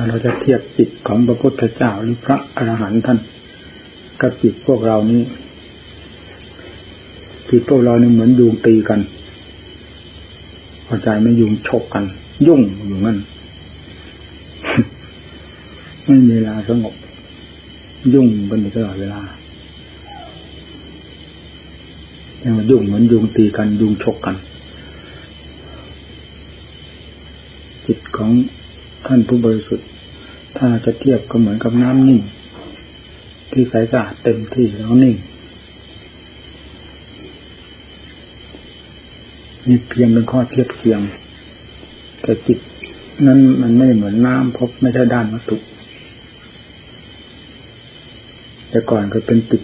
ถ้าเราจะเทียบจิตของพระพุทธเจ้าหรือพระอรหันต์ท่านกับจิตพวกเรานี้จิตพวกเราเนี่ยเหมือนยุงตีกันพอใจไม่ยุงชกกัน ยุ่งอยู่นั่นไม่มีเวลาสงบ ยุ่งกันอยู่ตลอดเวลายังยุ่งเหมือนยุงตีกันยุงชกกัน จิตของ ท่านผู้บริสุทธิ์ ถ้าจะเทียบก็เหมือนกับน้ำนิ่ง ที่ใสสะอาดเต็มที่แล้วนิ่งนี่เพียงเป็นข้อเทียบเทียง แต่จิตนั้นมันไม่เหมือนน้ำพบไม่ใช่ด้านวัตถุแต่ก่อนก็เป็นติด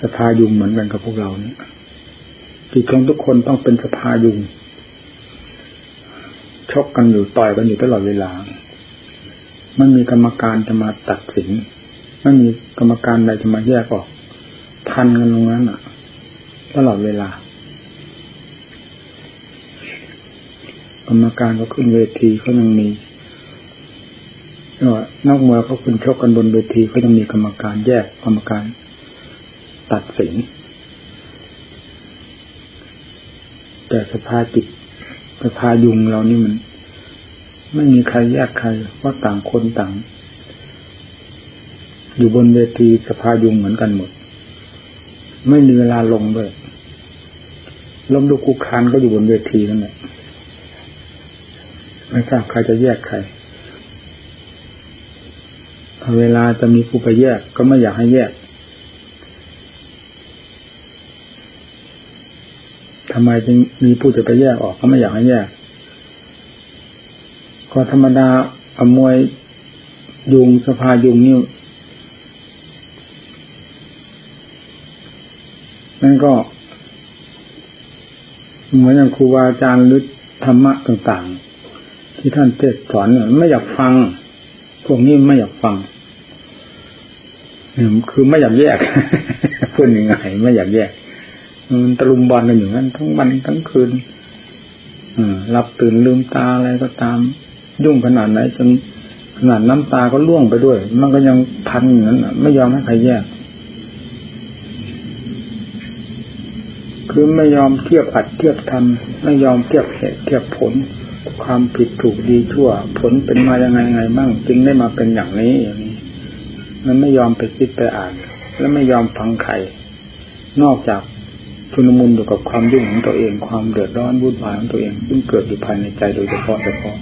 สภายุงเหมือนกันกับพวกเราเนี่ยจิตของทุกคนต้องเป็นสภายุง ชกกันอยู่ต่อยกันอยู่ตลอดเวลาไม่มีกรรมการจะมาตัดสินไม่มีกรรมการใดจะมาแยกออกทันกันตรงนั้นอะ ตลอดเวลา กรรมการก็ขึ้นเวทีเขายังมีนอกมวยเขาคุณชกกันบนเวทีเขายังมีกรรมการแยกกรรมการตัดสิน แต่สภาจิตสภายุงเรานี่มัน ไม่มีใครแยกใครว่าต่างคนต่าง อยู่บนเวทีสภายุงเหมือนกันหมด ไม่มีเวลาลงด้วยล้มลุกคุกคานก็อยู่บนเวทีนั่นแหละไม่ทราบใครจะแยกใครเวลาจะมีผู้ไปแยกก็ไม่อยากให้แยกทำไมจึงมีผู้จะไปแยกออกก็ไม่อยากให้แยก ก็ธรรมดาอมวยยุงสภายุงนี่นั่นก็ เหมือนอย่างครูบาอาจารย์หรือธรรมะต่างๆ ที่ท่านเทศสอนเนี่ยไม่อยากฟัง พวกนี้ไม่อยากฟังคือไม่อยากแยกพูดยังไงไม่อยากแยกมันตะลุมบอลกันอยู่นั้นทั้งวันทั้งคืนหลับตื่นลืมตาอะไรก็ตาม ยุ่งขนาดไหนจนขนาดน้ำตาก็ล่วงไปด้วย มันก็ยังทันอย่างนั้นไม่ยอมให้ใครแยก คือไม่ยอมเทียบอัดเทียบทำไม่ยอมเทียบเหตุเทียบผล ความผิดถูกดีชั่ว ผลเป็นมายังไงไงมั่งจึงได้มาเป็นอย่างนี้อย่างนี้ มันไม่ยอมไปคิดไปอ่าน และไม่ยอมฟังใครนอกจากชุนมุนอยู่กับความยุ่งของตัวเอง ความเดือดร้อนวุ่นวายของตัวเองซึ่งเกิดอยู่ภายในใจโดยเฉพาะเฉพาะ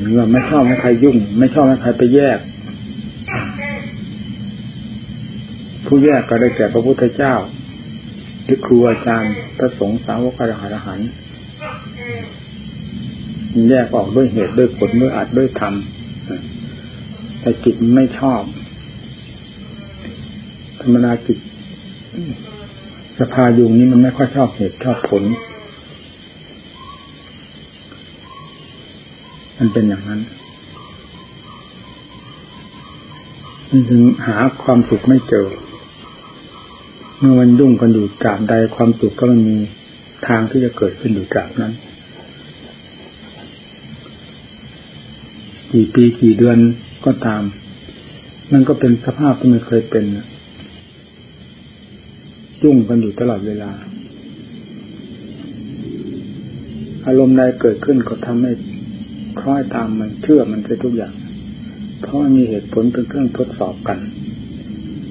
เมื่อไม่ชอบให้ใครยุ่ง ไม่ชอบให้ใครไปแยก ผู้แยกก็ได้แก่พระพุทธเจ้า หรือครูอาจารย์พระสงฆ์สาวกอรหันต์แยกออกด้วยเหตุด้วยผลด้วยอัดด้วยธรรมแต่จิตไม่ชอบ ธรรมดาจิตสภายุงนี้มันไม่ค่อยชอบเหตุชอบผล มันเป็นอย่างนั้นมันถึงหาความสุขไม่เจอ เมื่อมันยุ่งกันอยู่กาบใดความสุขก็มันมีทางที่จะเกิดขึ้นอยู่กาบนั้น กี่ปีกี่เดือนก็ตาม มันก็เป็นสภาพที่ไม่เคยเป็นยุ่งกันอยู่ตลอดเวลา อารมณ์ใดเกิดขึ้นก็ทำให้ คล้อยตามมันเชื่อมันไปทุกอย่าง เพราะมันมีเหตุผลเป็นเครื่องทดสอบกัน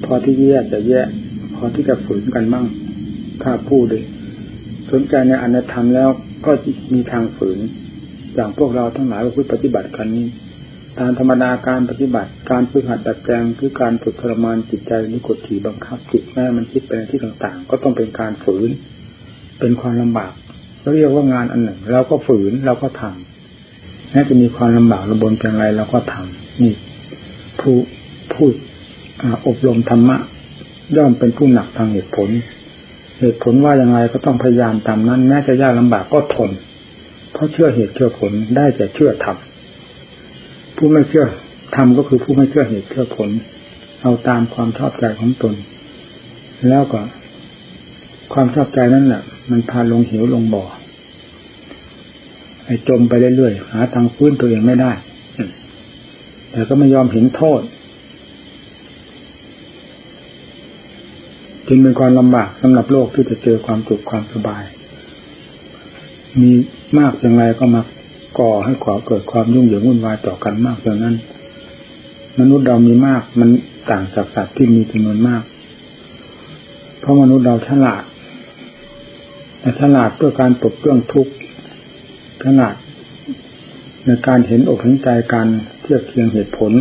พอที่แยกจะแยกพอที่จะฝืนกันบ้างถ้าพูดเลยสนใจในอนัตธรรมแล้วก็มีทางฝืน อย่างพวกเราทั้งหลายพูดปฏิบัติกันนี้ตามธรรมดาการปฏิบัติ การฝึกหัดดัดแปลงคือการฝึกทรมานจิตใจนิกดขี่บังคับจิตแม่มันคิดไปในที่ต่างๆ ก็ต้องเป็นการฝืน เป็นความลำบากเราเรียกว่างานอันหนึ่ง เราก็ฝืนเราก็ทำ แม้จะมีความลำบากระบนเพียงไรเราก็ทำนี่ผู้พูดอบรมธรรมะ ย่อมเป็นผู้หนักทางเหตุผล เหตุผลว่ายังไงก็ต้องพยายามตามนั้นแม้จะยากลำบากก็ทน เพราะเชื่อเหตุเชื่อผลได้แต่เชื่อทำผู้ไม่เชื่อทำก็คือผู้ไม่เชื่อเหตุเชื่อผล เอาตามความชอบใจของตน แล้วก็ ความชอบใจนั่นแหละมันพาลงหิวลงบ่อไอ้ จมไปเรื่อยๆหาทางฟื้นตัวเองไม่ได้ แต่ก็ไม่ยอมเห็นโทษจึงเป็นความลำบากสำหรับโลกที่จะเจอความสุขความสบาย มีมากอย่างไรก็มาก่อให้ขอเกิดความยุ่งเหยิงวุ่นวายต่อกันมากอย่างนั้น มนุษย์เรามีมากมันต่างจากสัตว์ที่มีจำนวนมาก เพราะมนุษย์เราฉลาดแต่ฉลาดเพื่อการปลดเปลื้องทุกข์ ฉลาดในการเห็นอกเห็นใจการเทียบเคียงเหตุผล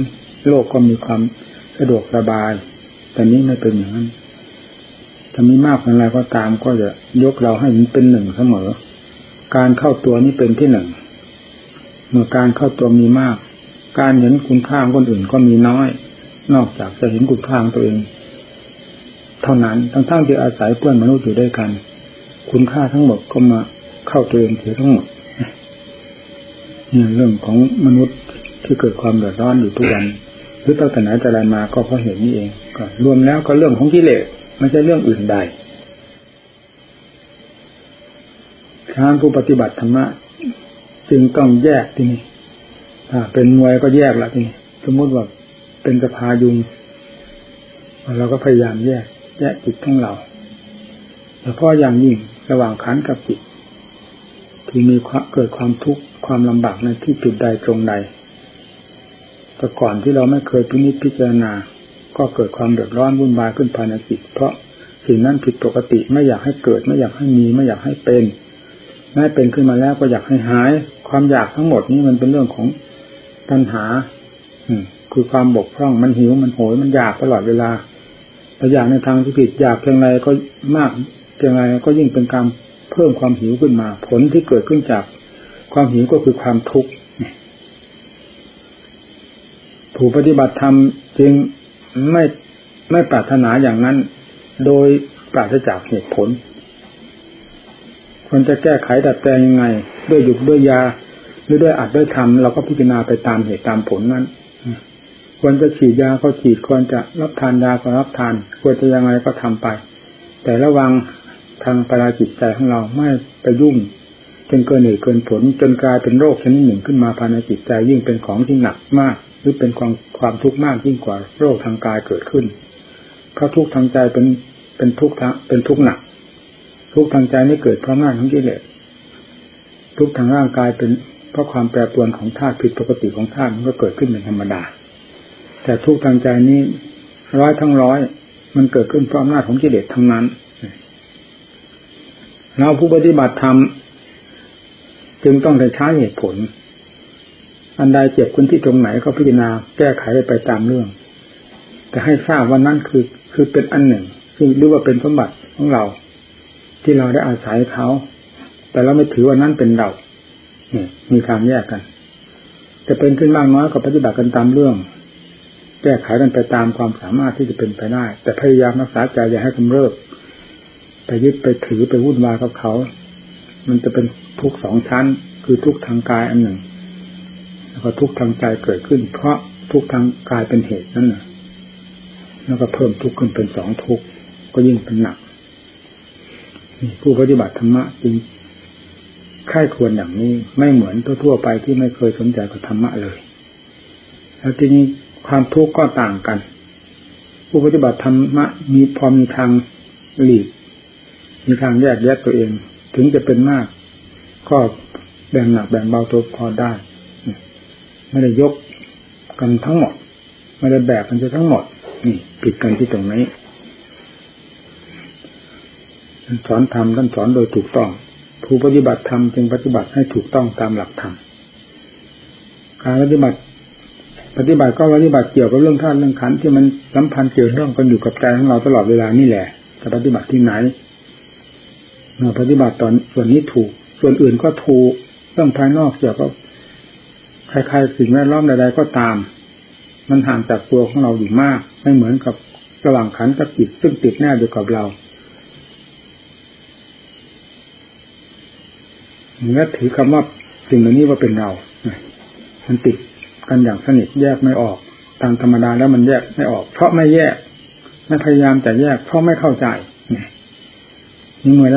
โลกก็มีความสะดวกสบาย แต่นี้ไม่เป็นอย่างนั้นจะมีมากอะไรก็ตามก็จะยกเราให้มันเป็นหนึ่งเสมอ การเข้าตัวนี้เป็นที่หนึ่ง เมื่อการเข้าตัวมีมาก การเห็นคุณค่าคนอื่นก็มีน้อย นอกจากจะเห็นคุณค่าตัวเอง เท่านั้นทั้งทั้งที่อาศัยเพื่อนมนุษย์อยู่ด้วยกัน คุณค่าทั้งหมดก็มาเข้าตัวเองเสียทั้งหมด นี่เรื่องของมนุษย์ที่เกิดความเดือดร้อนอยู่ทุกวันหรือตั้งแต่ไหนแต่ไรมาก็เพราะเหตุนี้เองก็รวมแล้วก็เรื่องของกิเลสไม่ใช่เรื่องอื่นใดทางผู้ปฏิบัติธรรมะจึงต้องแยกที่นี่ถ้าเป็นมวยก็แยกละที่นี่สมมติว่าเป็นสภายุงเราก็พยายามแยก แยกจิตของเราแต่พาะอย่างยิ่งระหว่างขันกับจิต ที่มีเกิดความทุกข์ความลำบากในที่จุดใดตรงใดแต่ก่อนที่เราไม่เคยพินิจพิจารณา ก็เกิดความเดือดร้อนวุ่นวายขึ้นภายในจิต เพราะสิ่งนั้นผิดปกติไม่อยากให้เกิด ไม่อยากให้มีไม่อยากให้เป็นแม้เป็นขึ้นมาแล้วก็อยากให้หาย ความอยากทั้งหมดนี้มันเป็นเรื่องของปัญหา อืคือความบกพร่องมันหิวมันโหยมันอยากตลอดเวลาแต่อยากในทางที่ผิดอยากเพียงไรก็มากเพียงไรก็ยิ่งเป็นการ เพิ่มความหิวขึ้นมา ผลที่เกิดขึ้นจากความหิวก็คือความทุกข์ผู้ปฏิบัติธรรมจึงไม่ไม่ปรารถนาอย่างนั้น โดยปราศจากเหตุผลควรจะแก้ไขดัดแปลงยังไง ด้วยหยุดด้วยยา หรือด้วยอัดด้วยทำเราก็พิจารณาไปตามเหตุตามผลนั้นควรจะฉีดยาก็ฉีดควรจะรับทานยาก็รับทาน ควรจะยังไงก็ทำไป แต่ระวัง ทางปราจิตใจของเราไม่ไปยุ่งจนเกินเหตุเกินผล จนกลายเป็นโรคชนิดหนึ่งขึ้นมาภายในจิตใจยิ่งเป็นของที่หนักมาก หรือเป็นความความทุกข์มากยิ่งกว่าโรคทางกายเกิดขึ้นเพราะทุกข์ทางใจเป็นเป็นทุกข์เป็นทุกข์หนัก ทุกข์ทางใจไม่เกิดเพราะงานของกิเลสทุกข์ทางร่างกายเป็นเพราะความแปรปรวนของธาตุผิดปกติของธาตุมันก็เกิดขึ้นเป็นธรรมดา แต่ทุกข์ทางใจนี้ร้อยทั้งร้อย มันเกิดขึ้นเพราะอำนาจของกิเลสทั้งนั้น เราผู้ปฏิบัติธรรมจึงต้องได้ใช้เหตุผล อันใดเจ็บคุณที่ตรงไหนก็พิจารณาแก้ไขไปตามเรื่อง แต่ให้ทราบว่านั่นคือคือเป็นอันหนึ่งซึ่งรู้ว่าเป็นสมบัติของเรา ที่เราได้อาศัยเขา แต่เราไม่ถือว่านั่นเป็นเราเนี่ยมีทางแยกกัน จะเป็นขึ้นมากน้อยก็ปฏิบัติกันตามเรื่อง แก้ไขกันไปตามความสามารถที่จะเป็นไปได้ แต่พยายามรักษาใจอย่าให้กำเริบ ไปยึดไปถือไปวุ่นวายกับเขา มันจะเป็นทุกสองชั้น คือทุกทางกายอันหนึ่ง แล้วก็ทุกทางใจเกิดขึ้น เพราะทุกทางกายเป็นเหตุนั่นแหละแล้วก็เพิ่มทุกข์ขึ้นเป็นสองทุกข์ก็ยิ่งเป็นหนักผู้ปฏิบัติธรรมะจึงค่ายควรอย่างนี้ไม่เหมือนทั่วๆไปที่ไม่เคยสนใจกับธรรมะเลย แล้วทีนี้ความทุกข์ก็ต่างกัน ผู้ปฏิบัติธรรมะมีพอมีทางหลีก มีทางแยกแยกตัวเอง ถึงจะเป็นมาก ก็แบ่งหนักแบ่งเบาตัวพอได้ไม่ได้ยกกันทั้งหมดไม่ได้แบกกันจะทั้งหมด นี่ผิดกันที่ตรงนี้สอนธรรมท่านสอนโดยถูกต้อง ผู้ปฏิบัติธรรมจึงปฏิบัติให้ถูกต้องตามหลักธรรมการปฏิบัติ ปฏิบัติก็ปฏิบัติเกี่ยวกับเรื่องท่านเรื่องขันที่มันสัมพันธ์เกี่ยวเรื่องกันอยู่กับใจของเราตลอดเวลานี่แหละจะปฏิบัติที่ไหน ปฏิบัติตอนส่วนนี้ถูก ส่วนอื่นก็ถูกเรื่องภายนอกเกี่ยวกับใครๆสิ่งแวดล้อมใดๆก็ตาม มันห่างจากตัวของเราอยู่มาก ไม่เหมือนกับระหว่างขันกับจิตซึ่งติดแน่อยู่กับเราเนื้อถือคำว่าสิ่งเหล่านี้ว่าเป็นเรา มันติดกันอย่างสนิทแยกไม่ออก ตามธรรมดาแล้วมันแยกไม่ออก เพราะไม่แยก ไม่พยายามแต่แยก เพราะไม่เข้าใจ นี่เมื่อ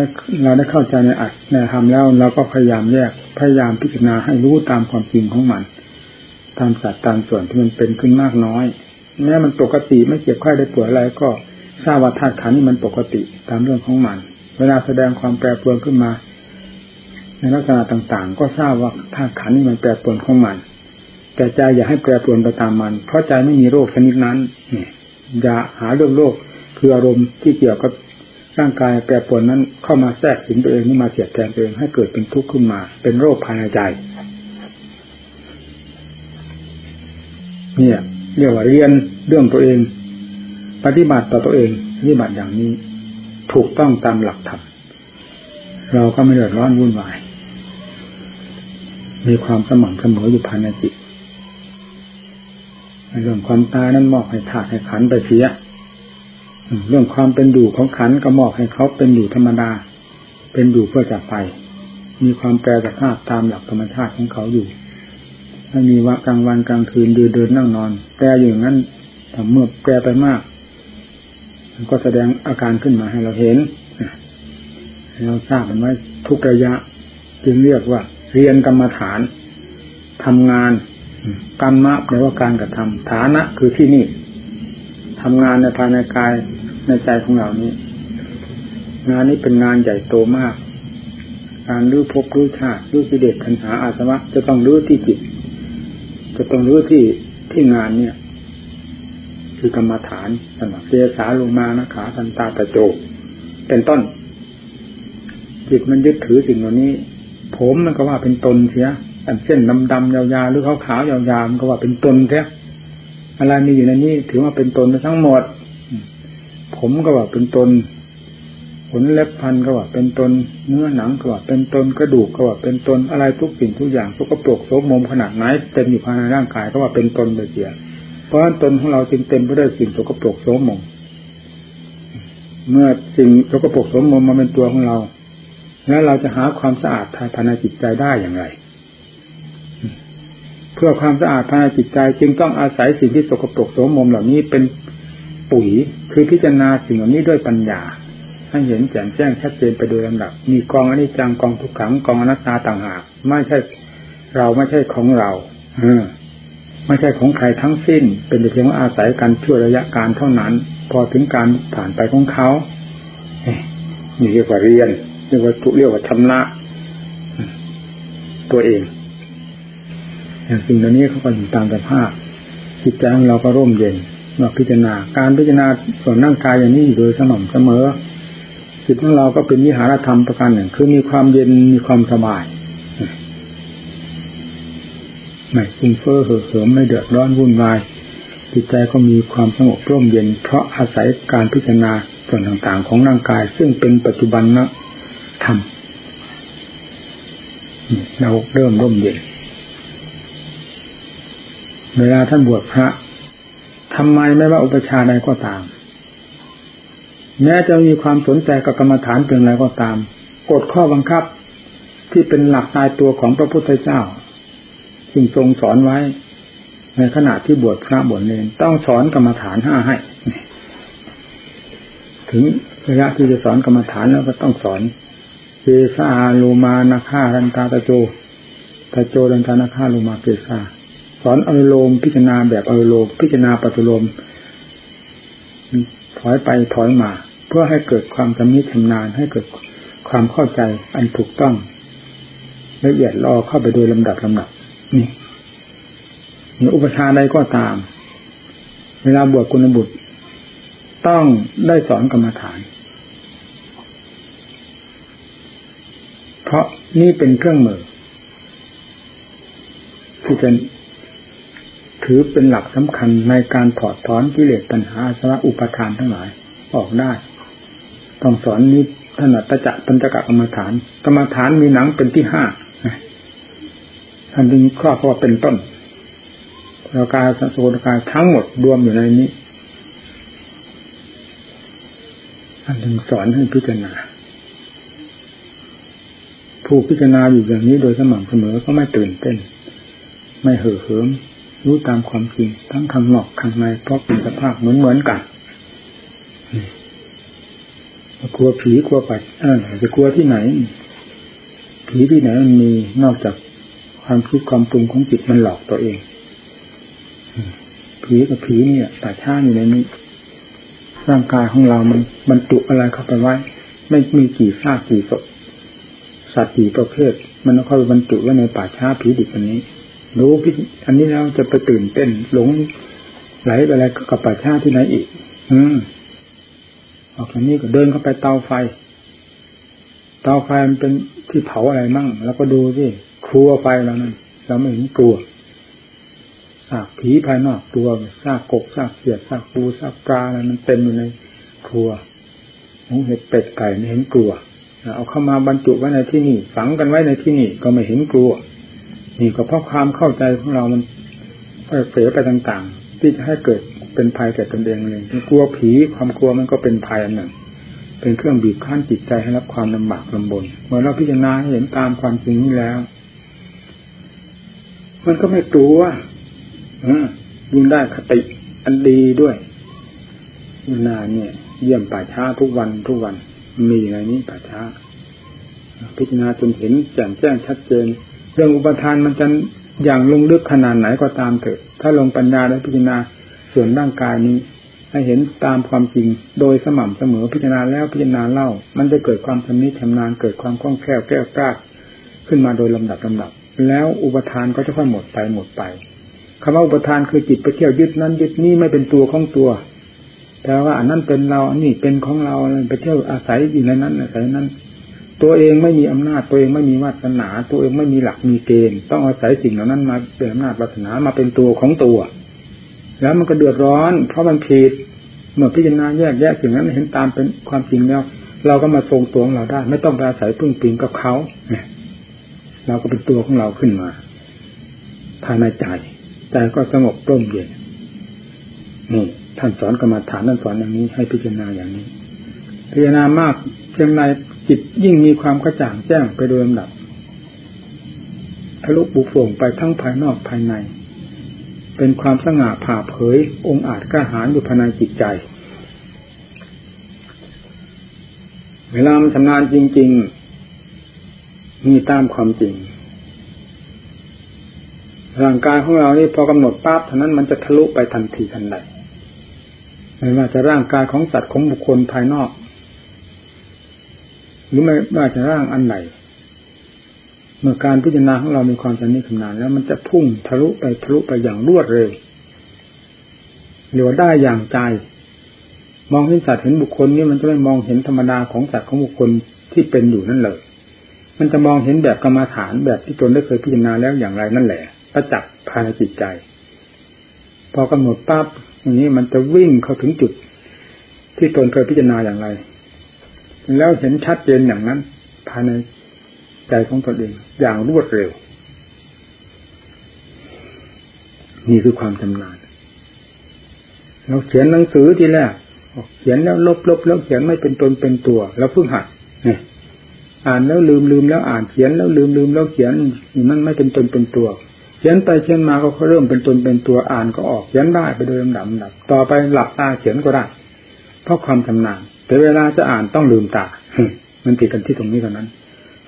เราได้เข้าใจในอัดในธรรมแล้วเราก็พยายามแยกพยายามพิจารณาให้รู้ตามความจริงของมัน ตามสัดตามส่วนที่มันเป็นขึ้นมากน้อยแม้มันปกติไม่เจ็บไข้ได้ป่วยอะไรก็ทราบว่าธาตุขันนี่มันปกติตามเรื่องของมัน เวลาแสดงความแปรปรวนขึ้นมา ในลักษณะต่างๆ ก็ทราบว่าธาตุขันนี่มันแปรปรวนของมัน แต่ใจอย่าให้แปรปรวนไปตามมัน เพราะใจไม่มีโรคชนิดนั้นเนี่ยอย่าหาเรื่องโรคคืออารมณ์ที่เกี่ยวกับ ร่างกายแปรปรวนนั้นเข้ามาแทรกสิงตัวเองนี่มาเสียดแทนตัวเองให้เกิดเป็นทุกข์ขึ้นมา เป็นโรคภายในใจ เนี่ย เรียกว่าเรียนเรื่องตัวเอง ปฏิบัติต่อตัวเองปฏิบัติอย่างนี้ ถูกต้องตามหลักธรรมเราก็ไม่เดือดร้อนวุ่นวาย มีความสม่ำเสมออยู่ภายในจิตเรื่องความตายนั้นมอบให้ถาดให้ขันไปเสีย เรื่องความเป็นอยู่ของขันก็มอบให้เขาเป็นอยู่ธรรมดา เป็นอยู่เพื่อจะไป มีความแปรสภาพตามหลักธรรมชาติของเขาอยู่ไม่มีว่ากลางวันกลางคืนเดินเดินนั่งนอน แปรอยู่างนั้นแต่เมื่อแปรไปมากมันก็แสดงอาการขึ้นมาให้เราเห็นเราทราบมันไว้ทุกระยะ จึงเรียกว่า เรียนกรรมฐานทำงานกรรมะแปลว่าการกระทำฐานะคือที่นี่ทำงานในภายในกาย ในใจของเรานี้ งานนี้เป็นงานใหญ่โตมาก การรู้พบรู้ชาติรู้กิเลสขันหาอาสวะจะต้องรู้ที่จิต จะต้องรู้ที่ที่งานเนี่ย คือกรรมฐานสำหรับเจสาลงมานะขาทันตาตะโจเป็นต้น จิตมันยึดถือสิ่งเหล่านี้ ผมมันก็ว่าเป็นตนเสียอันเส้นดำๆยาวๆหรือขาวๆยาวๆมันก็ว่าเป็นตนเสียอะไรมีอยู่ในนี้ถือว่าเป็นตนทั้งหมด ผมก็ว่าเป็นตนขนเล็บพันก็ว่าเป็นตนเนื้อหนังก็ว่าเป็นตนกระดูกก็ว่าเป็นตนอะไรทุกสิ่งทุกอย่างทุกกระปรกโสมมขนาดไหนเต็มอยู่ภายในร่างกายก็ว่าเป็นตนไปเสียเพราะตนของเราจึงเต็มไปด้วยสิ่งสกปรกโสมมเมื่อสิ่งสกปรกโสมมมาเป็นตัวของเรา แล้วเราจะหาความสะอาดภายในจิตใจได้อย่างไร เพื่อความสะอาดภายในจิตใจจึงต้องอาศัยสิ่งที่สกปรกโสมมเหล่านี้เป็น ปุ๋ยคือพิจารณาสิ่งเหล่านี้ด้วยปัญญาให้เห็นแจ่มแจ้งชัดเจนไปโดยลำดับ มีกองอนิจจังกองทุกขังกองอนัตตาต่างหากไม่ใช่เราไม่ใช่ของเราเออไม่ใช่ของใครทั้งสิ้น เป็นแต่เพียงว่าอาศัยกันชั่วระยะการเท่านั้น พอถึงการผ่านไปของเขานี่เรียกว่าเรียนเรียกว่าตุเรียกว่าชำระตัวเองอย่างสิ่งเหล่านี้เขาก็อยู่ตามสภาพจิตใจของเราก็ร่มเย็น มื่อพิจารณา การพิจารณาส่วนร่างกายอย่างนี้โดยสม่ำเสมอจิตของเราก็เป็นวิหารธรรมประการหนึ่ง คือมีความเย็นมีความสบายไม่ฟุ้งเฟ้อเห่อเหิมไม่เดือดร้อนวุ่นวายจิตใจก็มีความสงบร่มเย็น เพราะอาศัยการพิจารณาส่วนต่างๆ ของร่างกาย ซึ่งเป็นปัจจุบันนะธรรมเราเริ่มร่มเย็น เวลาท่านบวชพระ ทำไมไม่ว่าอุปชาใดก็ตาม แม้จะมีความสนใจกับกรรมฐานเพียงไรก็ตาม กฎข้อบังคับที่เป็นหลักตายตัวของพระพุทธเจ้าจึงทรงสอนไว้ ในขณะที่บวชพระบวชเนรต้องสอนกรรมฐานห้าให้ ถึงระยะที่จะสอนกรรมฐานแล้วก็ต้องสอนเกสาโลมานาคารันตาตะโจตะโจรันตานาคาโลมาเกสา สอนอนุโลมพิจารณาแบบอนุโลมพิจารณาปัจจุลมถอยไปถอยมา เพื่อให้เกิดความจำนิชำนาญให้เกิดความเข้าใจอันถูกต้องละเอียดรอเข้าไปโดยลำดับลำดับนี่ในอุปชานใดก็ตาม เวลาบวชกุณบุตร ต้องได้สอนกรรมฐาน เพราะนี่เป็นเครื่องมือที่จะ ถือเป็นหลักสำคัญในการถอดถอนกิเลสปัญหาสระอุปทานทั้งหลาย ออกได้ต้องสอนนี้ถนัดตะจะปัญจกกรรมฐานกรรมฐานมีหนังเป็นที่ห้าท่านจึงข้อเพราะว่าเป็นต้นเรากายสังโสดกายทั้งหมดรวมอยู่ในนี้ท่านจึงสอนให้พิจารณาผู้พิจารณาอยู่อย่างนี้โดยสม่ำเสมอก็ไม่ตื่นเต้น ไม่เห่อเหิม รู้ตามความจริง ทั้งข้างนอกข้างในเพราะเป็นสภาพเหมือนเหมือนกันกลัวผีกลัวปัดเออจะกลัวที่ไหน ผีที่ไหนมันมีนอกจากความคิดความปรุงของจิตมันหลอกตัวเองผีกับผีเนี่ยป่าช้าอยู่ในนี้ร่างกายของเรามันบรรจุอะไรเข้าไปไว้ ไม่มีกี่ซากกี่ศพสัตว์กี่ประเภท มันเข้าไปบรรจุไว้ในป่าช้าผีดิบอันนี้ รู้พิอันนี้แล้วจะไปตื่นเต้น หลงไหลไปอะไรกับป่าชาที่ไหนอีก อืมออกจากนี้ก็เดินเข้าไปเตาไฟ เตาไฟมันเป็นที่เผาอะไรมั่ง แล้วก็ดูสิครัวไฟแล้วนั่นเราไม่เห็นกลัวซากผีภายนอกตัวซากกบซากเขียดซากปูซากปลาอะไรมันเต็มอยู่ในครัวหมูเห็ดเป็ดไก่ไม่เห็นกลัวเอาเข้ามาบรรจุไว้ในที่นี่ ฝังกันไว้ในที่นี่ก็ไม่เห็นกลัว นี่ก็เพราะความเข้าใจของเรามันเสียไปต่างๆ ที่จะให้เกิดเป็นภัยแก่ตนเองเลยกลัวผีความกลัวมันก็เป็นภัยอันหนึ่ง เป็นเครื่องบีบคั้นจิตใจให้รับความลำบากลำบนเมื่อเราพิจารณาเห็นตามความจริงนี้แล้ว มันก็ไม่กลัวยิ่งได้คติอันดีด้วยนาเนี่ย เยี่ยมป่าช้าทุกวันทุกวัน มีอะไรนี้ป่าช้าพิจารณาจนเห็นแจ่มแจ้งชัดเจน เรื่องอุปทานมันจะอย่างลงลึกขนาดไหนก็ตามเถอะ ถ้าลงปัญญาและพิจารณาส่วนร่างกายนี้ ให้เห็นตามความจริง โดยสม่ำเสมอพิจารณาแล้วพิจารณาเล่า มันจะเกิดความชำนิชำนาญเกิดความคล่องแคล่วแก้วกล้าขึ้นมาโดยลำดับลำดับ แล้วอุปทานก็จะค่อยหมดไปหมดไปคำว่าอุปทานคือจิตไปเที่ยวยึดนั้นยึดนี่ไม่เป็นตัวของตัวแต่ว่าอันนั้นเป็นเราอันนี้เป็นของเราไปเที่ยวอาศัยอยู่ในนั้นอาศัยนั้น ตัวเองไม่มีอำนาจตัวเองไม่มีวาสนา ตัวเองไม่มีหลักมีเกณฑ์ ต้องอาศัยสิ่งเหล่านั้นมาเป็นอำนาจวาสนามาเป็นตัวของตัว แล้วมันก็เดือดร้อน เพราะมันผิดเมื่อพิจารณาแยกแยะสิ่งนั้นเห็นตามเป็นความจริงแล้ว เราก็มาทรงตัวของเราได้ ไม่ต้องไปอาศัยพึ่งพิงกับเขาเนี่ยเราก็เป็นตัวของเราขึ้นมาภายในใจใจก็สงบร่มเย็นนี่ท่านสอนกรรมฐานท่านสอนอย่างนี้ให้พิจารณาอย่างนี้ พิจารณามากเพียงไร จิตยิ่งมีความกระจ่างแจ้งไปโดยลำดับทะลุบุโป่งไปทั้งภายนอกภายใน เป็นความสง่าผ่าเผย องค์อาจกล้าหาญอยู่ภายในจิตใจ เวลามันชำนาญจริง ๆ มีตามความจริงร่างกายของเรานี่พอกำหนดปั๊บเท่านั้นมันจะทะลุไปทันทีทันใดไม่ว่าจะร่างกายของสัตว์ของบุคคลภายนอก หรือไม่ว่าจะร่างอันไหนเมื่อการพิจารณาของเรามีความชำนิชำนาญแล้วมันจะพุ่งทะลุไปทะลุไปอย่างรวดเร็วเหลือได้อย่างใจ มองเห็นสัตว์เห็นบุคคลนี่มันจะไม่มองเห็นธรรมดาของสัตว์ของบุคคลที่เป็นอยู่นั่นเลย มันจะมองเห็นแบบกรรมาฐานแบบที่ตนได้เคยพิจารณาแล้วอย่างไรนั่นแหละประจักษ์ภายในจิตใจ พอกำหนดปั๊บอย่างนี้มันจะวิ่งเข้าถึงจุด ที่ตนเคยพิจารณาอย่างไร แล้วเห็นชัดเจนอย่างนั้นภายในใจของตนเองอย่างรวดเร็ว นี่คือความชำนาญเราเขียนหนังสือทีแรกเขียนแล้วลบลบแล้วเขียนไม่เป็นตนเป็นตัว แล้วเพิ่งหัดเนี่ยอ่านแล้วลืมลืมแล้วอ่านเขียนแล้วลืมลืมแล้วเขียนมันไม่เป็นตนเป็นตัว เขียนไปเขียนมาก็เริ่มเป็นตนเป็นตัวอ่านก็ออกเขียนได้ไปโดยลำดับดับต่อไปหลับตาเขียนก็ได้ เพราะความชำนาญ แต่เวลาจะอ่านต้องลืมตา มันติดกันที่ตรงนี้เท่านั้น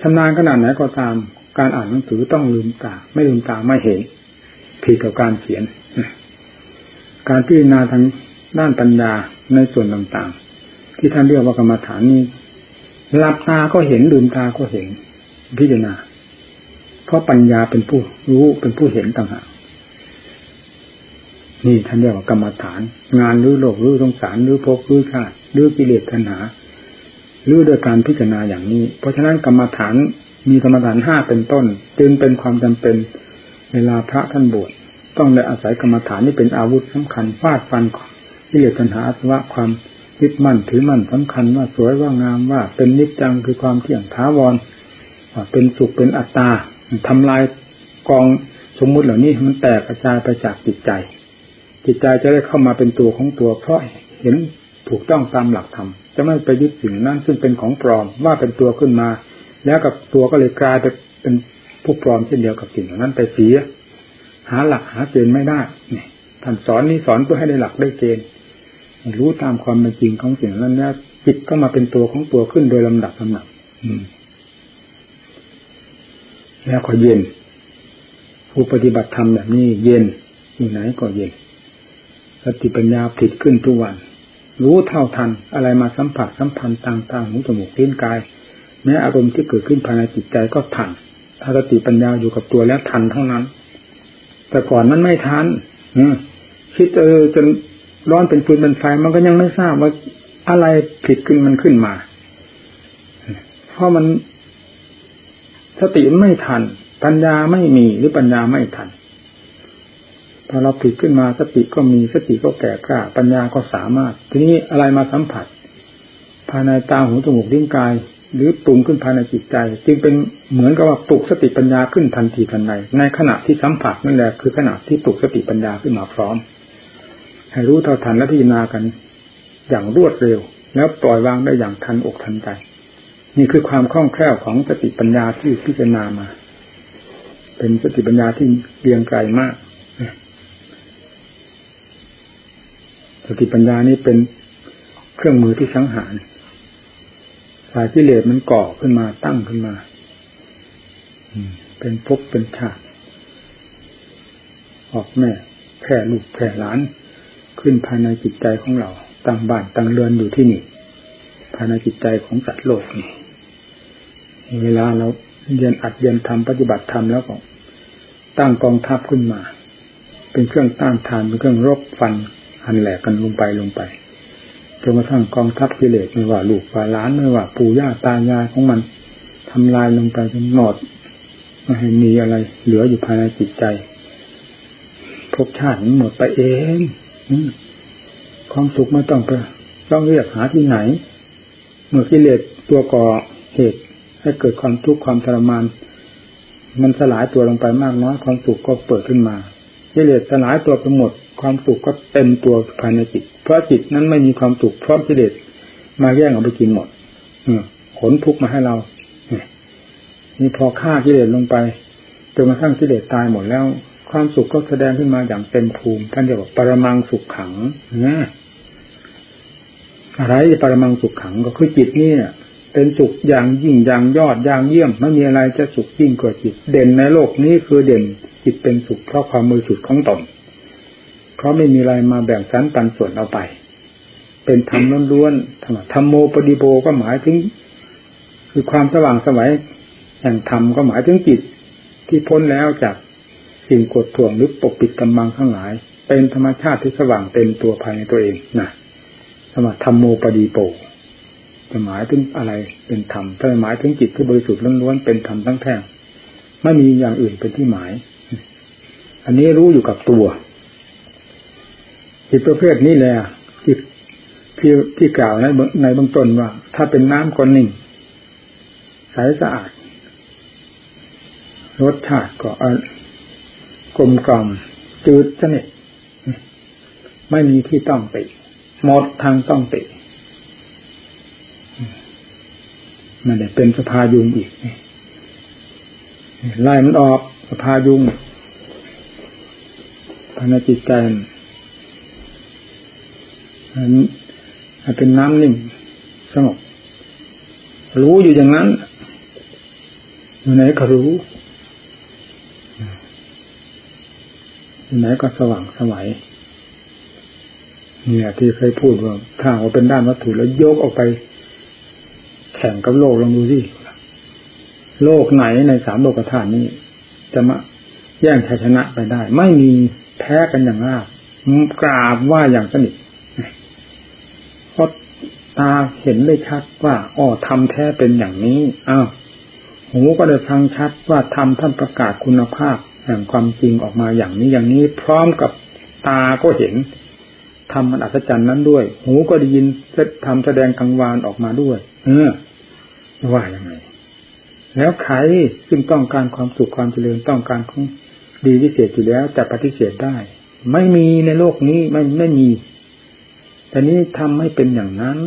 ชำนาญขนาดไหนก็ตามการอ่านหนังสือต้องลืมตา ไม่ลืมตาไม่เห็นผิดกับการเขียน การพิจารณาทางด้านปัญญาในส่วนต่างๆ ที่ท่านเรียกว่ากรรมฐานนี้หลับตาก็เห็นลืมตาก็เห็น พิจารณา เพราะปัญญาเป็นผู้รู้เป็นผู้เห็นต่างหากนี่ท่านเรียกว่ากรรมฐาน งานรู้โลกรู้สงสารรู้ภพรู้ชาติ รู้กิเลสทันหารู้โดยการพิจารณาอย่างนี้ เพราะฉะนั้นกรรมฐานมีกรรมฐานห้าเป็นต้น จึงเป็นความจำเป็นเวลาพระท่านบวชต้องได้อาศัยกรรมฐานนี่เป็นอาวุธสำคัญฟาดฟันกิเลสทันหาอสวะความยึดมั่นถือมั่นสำคัญว่าสวยว่างามว่าเป็นนิจจังคือความเที่ยงท้าวรว่าเป็นสุขเป็นอัตตาทำลายกองสมมุติเหล่านี้มันแตกกระจายไปจากจิตใจ จิตใจจะได้เข้ามาเป็นตัวของตัวเพราะเห็น ถูกต้องตามหลักธรรมจะไม่ไปยึดสิ่งนั้นซึ่งเป็นของปลอมว่าเป็นตัวขึ้นมา แล้วกับตัวก็เลยกลายไปเป็นผู้ปลอมเช่นเดียวกับสิ่งนั้นไปเสีย หาหลักหาเกณฑ์ไม่ได้เนี่ยท่านสอนนี้สอนเพื่อให้ได้หลักได้เกณฑ์รู้ตามความเป็นจริงของสิ่งนั้นแล้วจิตก็มาเป็นตัวของตัวขึ้นโดยลำดับลำดับแล้วก็เย็น ผู้ปฏิบัติธรรมแบบนี้ เย็นอยู่ไหนก็เย็นสติปัญญาผิดขึ้นทุกวัน รู้เท่าทัน อะไรมาสัมผัสสัมพันธ์ต่างๆหูจมูกลิ้นกาย แม้อารมณ์ที่เกิดขึ้นภายในจิตใจก็ทันถ้าสติปัญญาอยู่กับตัวแล้วทันทั้งนั้น แต่ก่อนมันไม่ทันคิดเออจนร้อนเป็นฟืนเป็นไฟมันก็ยังไม่ทราบว่าอะไรผิดขึ้นมันขึ้นมา เพราะมันสติไม่ทัน ปัญญาไม่มีหรือปัญญาไม่ทัน พอเราผิดขึ้นมาสติก็มีสติก็แก่กล้า ปัญญาก็สามารถ ทีนี้อะไรมาสัมผัส ภายในตาหูจมูกลิ้นกาย หรือปรุงขึ้นภายในจิตใจ จึงเป็นเหมือนกับว่าปลุกสติปัญญาขึ้นทันทีทันใดในขณะที่สัมผัสนั่นแหละคือขณะที่ปลุกสติปัญญาขึ้นมาพร้อม ให้รู้เท่าทันและพิจารณากัน อย่างรวดเร็ว แล้วปล่อยวางได้อย่างทันอกทันใจ นี่คือความคล่องแคล่วของสติปัญญาที่พิจารณามา เป็นสติปัญญาที่เรียงไกลมากส ติปัญญานี้เป็นเครื่องมือที่สังหารสายกิเลสมันก่อขึ้นมาตั้งขึ้นมาเป็นภพเป็นชาติออกแม่แผ่ลูกแผ่หลาน ขึ้นภายในจิตใจของเราตั้งบ้านตั้งเรือนอยู่ที่นี่ภายในจิตใจของสัตว์โลกนี่เวลาเราเรียนอัดเรียนทำปฏิบัติธรรมแล้วก็ตั้งกองทัพขึ้นมา เป็นเครื่องต้านทานเป็นเครื่องรบฟัน อันแหลกกันลงไปลงไปจนกระทั่งกองทัพกิเลสไม่ว่าลูกว่าล้านไม่ว่า ปู่ย่าตายายของมันทำลายลงไปจนหมดไม่ให้มีอะไร เหลืออยู่ภายในจิตใจภพชาติหมดไปเองความสุขไม่ต้องไปต้องเรียกหาที่ไหน เมื่อกิเลสตัวก่อเหตุ ให้เกิดความทุกข์ความทรมาน มันสลายตัวลงไปมากน้อยความสุขก็เปิดขึ้นมากิเลสสลายตัวไปหมด ความสุขก็เต็มตัวภายในจิต เพราะจิตนั้นไม่มีความสุขเพราะกิเลสมาแย่งเอาไปกินหมดขนทุกข์มาให้เรานี่พอฆ่ากิเลสลงไปจนกระทั่งกิเลสตายหมดแล้ว ความสุขก็แสดงขึ้นมาอย่างเต็มภูมิท่านเรียกว่าปรมังสุขขังนะอะไรปรมังสุขขังก็คือจิตนี่เป็นสุขอย่างยิ่งอย่างยอดอย่างเยี่ยม ไม่มีอะไรจะสุขยิ่งกว่าจิต เด่นในโลกนี้คือเด่นจิตเป็นสุขเพราะความมือสุดของตน เพราะไม่มีอะไรมาแบ่งสรรปันส่วนเอาไป เป็นธรรมล้วนๆธรรมธรรมโมปฏิโบก็หมายถึง คือความสว่างสวัยแห่งธรรมก็หมายถึงจิตที่พ้นแล้วจากสิ่งกดท่วงหรือปกปิดกำบังทั้งหลาย เป็นธรรมชาติที่สว่างเต็มตัวภายในตัวเองนะสมธรรมโมปฏิโปจะหมายถึงอะไรเป็นธรรมถ้าหมายถึงจิตที่บริสุทธิ์ล้วนๆเป็นธรรมทั้งแท่งไม่มีอย่างอื่นเป็นที่หมาย อันนี้รู้อยู่กับตัว จิตประเภทนี้แหละจิตที่ที่กล่าวในในเบื้องต้นว่า ถ้าเป็นน้ำก้อนนิ่งใสสะอาด รสชาติก็กลมกล่อมจืดสนิทไม่มีที่ต้องติหมดทางต้องติมันเดเป็นสภายุงอีกไล่มันออกสภายุงภายในจิตใจ มันเป็นน้ำนิ่งสงบรู้อยู่อย่างนั้น อยู่ไหนก็รู้ อยู่ไหนก็สว่างสวัยเนี่ย ที่เคยพูดว่าถ้าว่าเป็นด้านวัตถุแล้วยกออกไป แข่งกับโลกลองดูสิโลกไหนในสามโลกธาตุนี้ จะมาแย่งชัยชนะไปได้ ไม่มีแพ้กันอย่างราบกราบว่าอย่างสนิท ตาเห็นได้ชัดว่าอ๋อทำแท้เป็นอย่างนี้อ้าวหูก็ได้ฟังชัดว่าทำท่านประกาศคุณภาพแห่งความจริงออกมาอย่างนี้อย่างนี้พร้อมกับตาก็เห็นทำมันอัศจรรย์นั้นด้วย หูก็ได้ยินทำแสดงกังวานออกมาด้วย เออว่ายังไง แล้วใครซึ่งต้องการความสุขความเจริญต้องการของดีพิเศษอยู่แล้วจะปฏิเสธได้ ไม่มีในโลกนี้ไม่ไม่มี แต่นี้ทำให้เป็นอย่างนั้น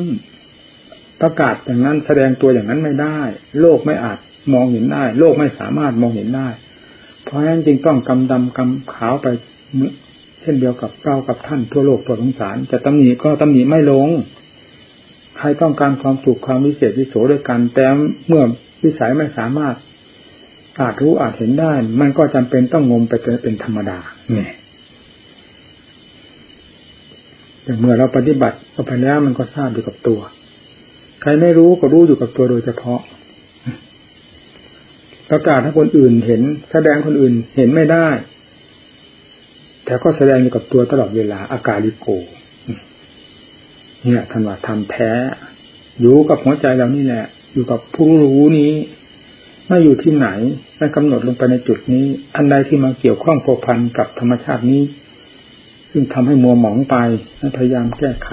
ประกาศอย่างนั้นแสดงตัวอย่างนั้นไม่ได้ โลกไม่อาจมองเห็นได้ โลกไม่สามารถมองเห็นได้ เพราะฉะนั้นจึงต้องกำดำกำขาวไปเช่นเดียวกับเรากับท่านทั่วโลกตัวสงสารจะตำหนิก็ตำหนิไม่ลง ใครต้องการความสุขความวิเศษวิโสด้วยกัน แต่เมื่อวิสัยไม่สามารถอาจรู้อาจเห็นได้ มันก็จำเป็นต้องงมไปเป็นธรรมดาเนี่ย อย่างเมื่อเราปฏิบัติก็ไปแล้วมันก็ทราบอยู่กับตัว ใครไม่รู้ก็รู้อยู่กับตัวโดยเฉพาะ ประกาศให้คนอื่นเห็น แสดงคนอื่นเห็นไม่ได้ แต่ก็แสดงอยู่กับตัวตลอดเวลาอากาลิโก เนี่ยท่านวาทำแท้ อยู่กับหัวใจเรานี่แหละ อยู่กับผู้รู้นี้ไม่อยู่ที่ไหนไม่กำหนดลงไปในจุดนี้ อันใดที่มาเกี่ยวข้องโผพันกับธรรมชาตินี้ ซึ่งทำให้มัวหมองไปพยายามแก้ไข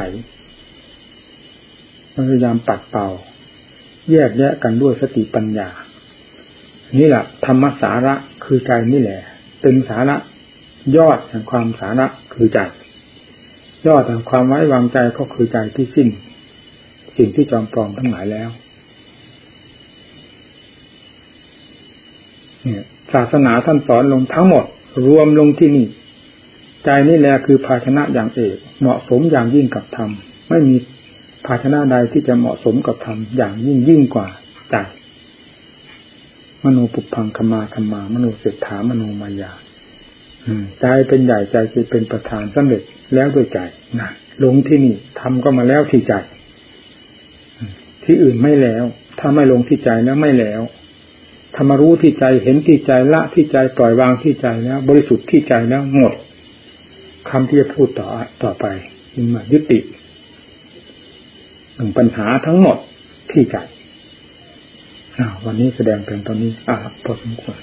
พยายามปัดเป่า แยกแยะกันด้วยสติปัญญา นี่แหละธรรมสาระคือใจนี่แหละ เป็นสาระยอดแห่งความสาระคือใจ ยอดแห่งความไว้วางใจก็คือใจที่สิ้น สิ่งที่จอมปลอมทั้งหลายแล้วเนี่ยศาสนาท่านสอนลงทั้งหมด รวมลงที่นี่ ใจนี่แหละคือภาชนะอย่างเอก เหมาะสมอย่างยิ่งกับธรรม ไม่มีภาชนะใดที่จะเหมาะสมกับธรรมอย่างยิ่งยิ่งกว่าใจมโนปุพังคมาธรรมามโนเศรษฐามโนมายาใจเป็นใหญ่ใจเป็นประธานสำเร็จแล้วด้วยใจนะลงที่นี่ทำก็มาแล้วที่ใจ ที่อื่นไม่แล้ว ถ้าไม่ลงที่ใจแล้วไม่แล้วธรรมรู้ที่ใจเห็นที่ใจละที่ใจปล่อยวางที่ใจแล้ว บริสุทธิ์ที่ใจแล้วหมด คำที่จะพูดต่อต่อไปมายุติหนึ่งปัญหาทั้งหมดที่ใจวันนี้แสดงเป็นตอนนี้อ่าพอสมควร